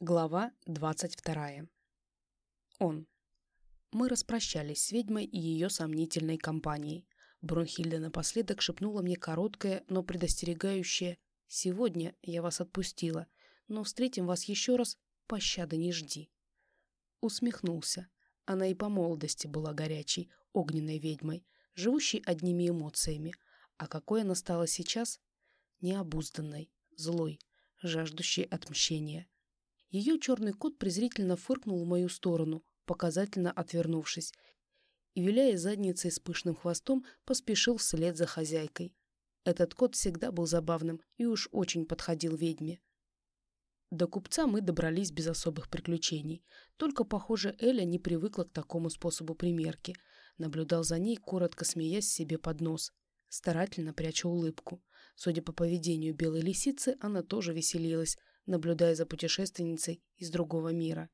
Глава 22. Он. Мы распрощались с ведьмой и ее сомнительной компанией. Брунхильда напоследок шепнула мне короткое, но предостерегающее «Сегодня я вас отпустила, но встретим вас еще раз, пощады не жди». Усмехнулся. Она и по молодости была горячей, огненной ведьмой, живущей одними эмоциями. А какой она стала сейчас? Необузданной, злой, жаждущей отмщения – ее черный кот презрительно фыркнул в мою сторону, показательно отвернувшись, и, виляя задницей с пышным хвостом, поспешил вслед за хозяйкой. Этот кот всегда был забавным и уж очень подходил ведьме. До купца мы добрались без особых приключений. Только, похоже, Эля не привыкла к такому способу примерки. Наблюдал за ней, коротко смеясь себе под нос, старательно пряча улыбку. Судя по поведению белой лисицы, она тоже веселилась, наблюдая за путешественницей из другого мира.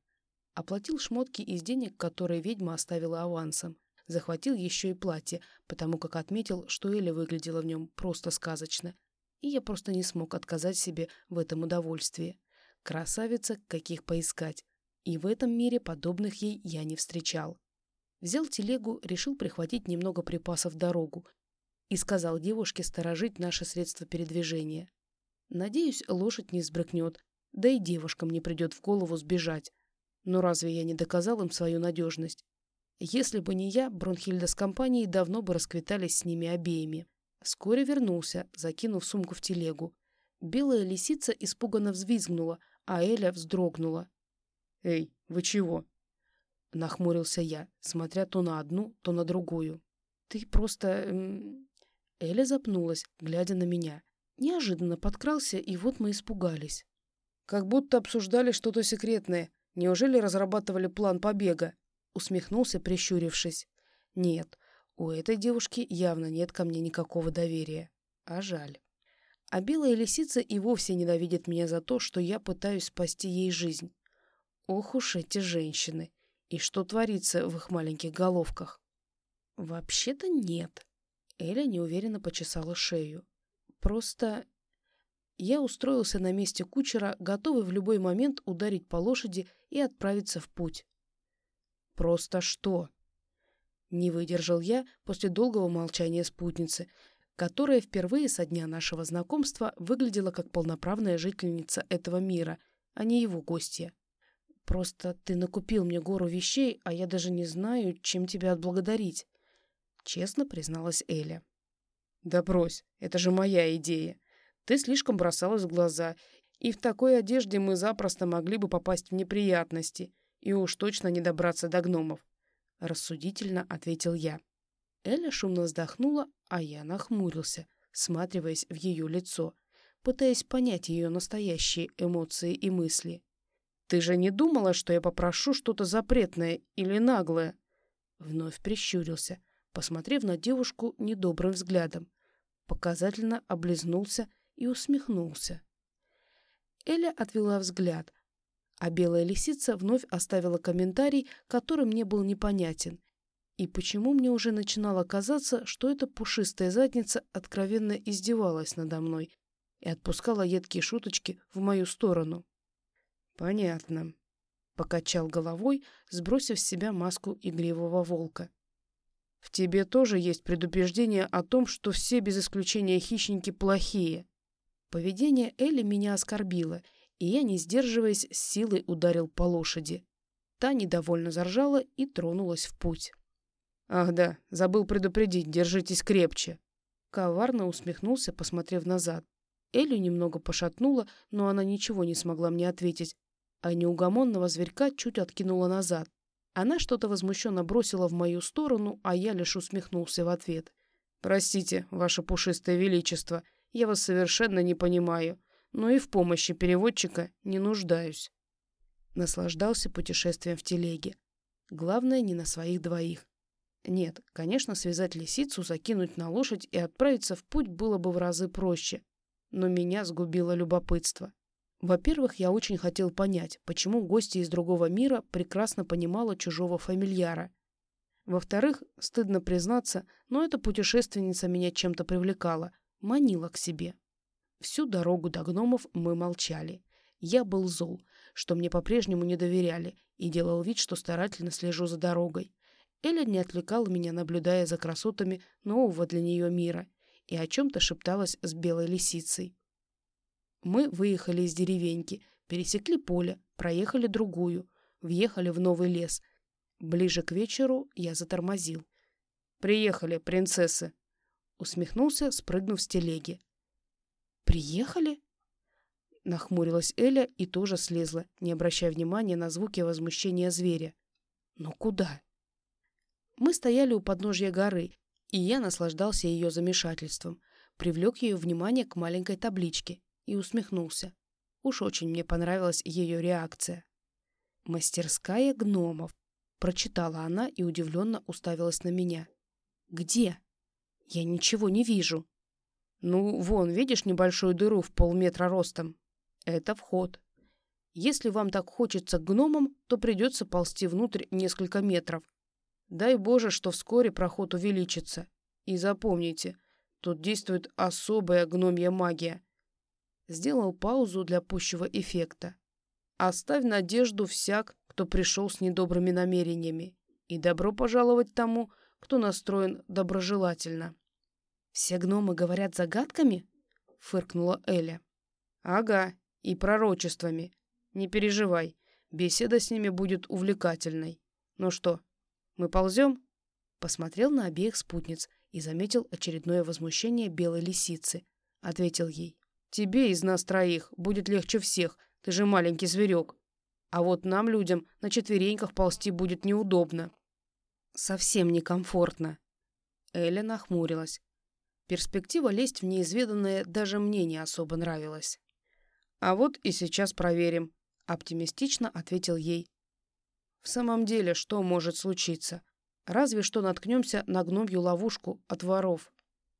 Оплатил шмотки из денег, которые ведьма оставила авансом. Захватил еще и платье, потому как отметил, что Эля выглядела в нем просто сказочно. И я просто не смог отказать себе в этом удовольствии. Красавица, каких поискать. И в этом мире подобных ей я не встречал. Взял телегу, решил прихватить немного припасов дорогу и сказал девушке сторожить наши средства передвижения. Надеюсь, лошадь не сбрыкнет, да и девушкам не придет в голову сбежать. Но разве я не доказал им свою надежность? Если бы не я, Бронхильда с компанией давно бы расквитались с ними обеими. Вскоре вернулся, закинув сумку в телегу. Белая лисица испуганно взвизгнула, а Эля вздрогнула. «Эй, вы чего?» Нахмурился я, смотря то на одну, то на другую. «Ты просто...» Эля запнулась, глядя на меня. Неожиданно подкрался, и вот мы испугались. Как будто обсуждали что-то секретное. Неужели разрабатывали план побега? Усмехнулся, прищурившись. Нет, у этой девушки явно нет ко мне никакого доверия. А жаль. А белая лисица и вовсе ненавидит меня за то, что я пытаюсь спасти ей жизнь. Ох уж эти женщины. И что творится в их маленьких головках? Вообще-то нет. Эля неуверенно почесала шею. Просто я устроился на месте кучера, готовый в любой момент ударить по лошади и отправиться в путь. Просто что? Не выдержал я после долгого молчания спутницы, которая впервые со дня нашего знакомства выглядела как полноправная жительница этого мира, а не его гостья. Просто ты накупил мне гору вещей, а я даже не знаю, чем тебя отблагодарить. Честно призналась Эля. Да брось, это же моя идея. Ты слишком бросалась в глаза, и в такой одежде мы запросто могли бы попасть в неприятности и уж точно не добраться до гномов. Рассудительно ответил я. Эля шумно вздохнула, а я нахмурился, всматриваясь в ее лицо, пытаясь понять ее настоящие эмоции и мысли. «Ты же не думала, что я попрошу что-то запретное или наглое?» Вновь прищурился, посмотрев на девушку недобрым взглядом. Показательно облизнулся и усмехнулся. Эля отвела взгляд, а белая лисица вновь оставила комментарий, который мне был непонятен. И почему мне уже начинало казаться, что эта пушистая задница откровенно издевалась надо мной и отпускала едкие шуточки в мою сторону. «Понятно», — покачал головой, сбросив с себя маску игривого волка. «В тебе тоже есть предупреждение о том, что все без исключения хищники плохие». Поведение Элли меня оскорбило, и я, не сдерживаясь, силой ударил по лошади. Та недовольно заржала и тронулась в путь. «Ах да, забыл предупредить, держитесь крепче!» Коварно усмехнулся, посмотрев назад. Элю немного пошатнула, но она ничего не смогла мне ответить, а неугомонного зверька чуть откинула назад. Она что-то возмущенно бросила в мою сторону, а я лишь усмехнулся в ответ. «Простите, ваше пушистое величество, я вас совершенно не понимаю, но и в помощи переводчика не нуждаюсь. Наслаждался путешествием в телеге. Главное, не на своих двоих. Нет, конечно, связать лисицу, закинуть на лошадь и отправиться в путь было бы в разы проще. Но меня сгубило любопытство. Во-первых, я очень хотел понять, почему гостья из другого мира прекрасно понимала чужого фамильяра. Во-вторых, стыдно признаться, но эта путешественница меня чем-то привлекала – манила к себе. Всю дорогу до гномов мы молчали. Я был зол. что мне по-прежнему не доверяли, и делал вид, что старательно слежу за дорогой. Эля не отвлекала меня, наблюдая за красотами нового для нее мира, и о чем-то шепталась с белой лисицей. Мы выехали из деревеньки, пересекли поле, проехали другую, въехали в новый лес. Ближе к вечеру я затормозил. «Приехали, принцессы!» Усмехнулся, спрыгнув с телеги. «Приехали?» Нахмурилась Эля и тоже слезла, не обращая внимания на звуки возмущения зверя. «Но куда?» Мы стояли у подножья горы, и я наслаждался ее замешательством, привлек ее внимание к маленькой табличке и усмехнулся. Уж очень мне понравилась ее реакция. «Мастерская гномов», — прочитала она и удивленно уставилась на меня. «Где?» «Я ничего не вижу». «Ну, вон, видишь небольшую дыру в полметра ростом? Это вход. Если вам так хочется к гномам, то придется ползти внутрь несколько метров. Дай Боже, что вскоре проход увеличится. И запомните, тут действует особая гномья магия. Сделал паузу для пущего эффекта. Оставь надежду всяк, кто пришел с недобрыми намерениями. И добро пожаловать тому, кто настроен доброжелательно. «Все гномы говорят загадками?» — фыркнула Эля. «Ага, и пророчествами. Не переживай, беседа с ними будет увлекательной. Ну что, мы ползем?» Посмотрел на обеих спутниц и заметил очередное возмущение белой лисицы. Ответил ей. «Тебе из нас троих будет легче всех, ты же маленький зверек. А вот нам, людям, на четвереньках ползти будет неудобно». «Совсем некомфортно». Эля нахмурилась. Перспектива лезть в неизведанное даже мне не особо нравилась. «А вот и сейчас проверим», — оптимистично ответил ей. «В самом деле, что может случиться? Разве что наткнемся на гномью ловушку от воров».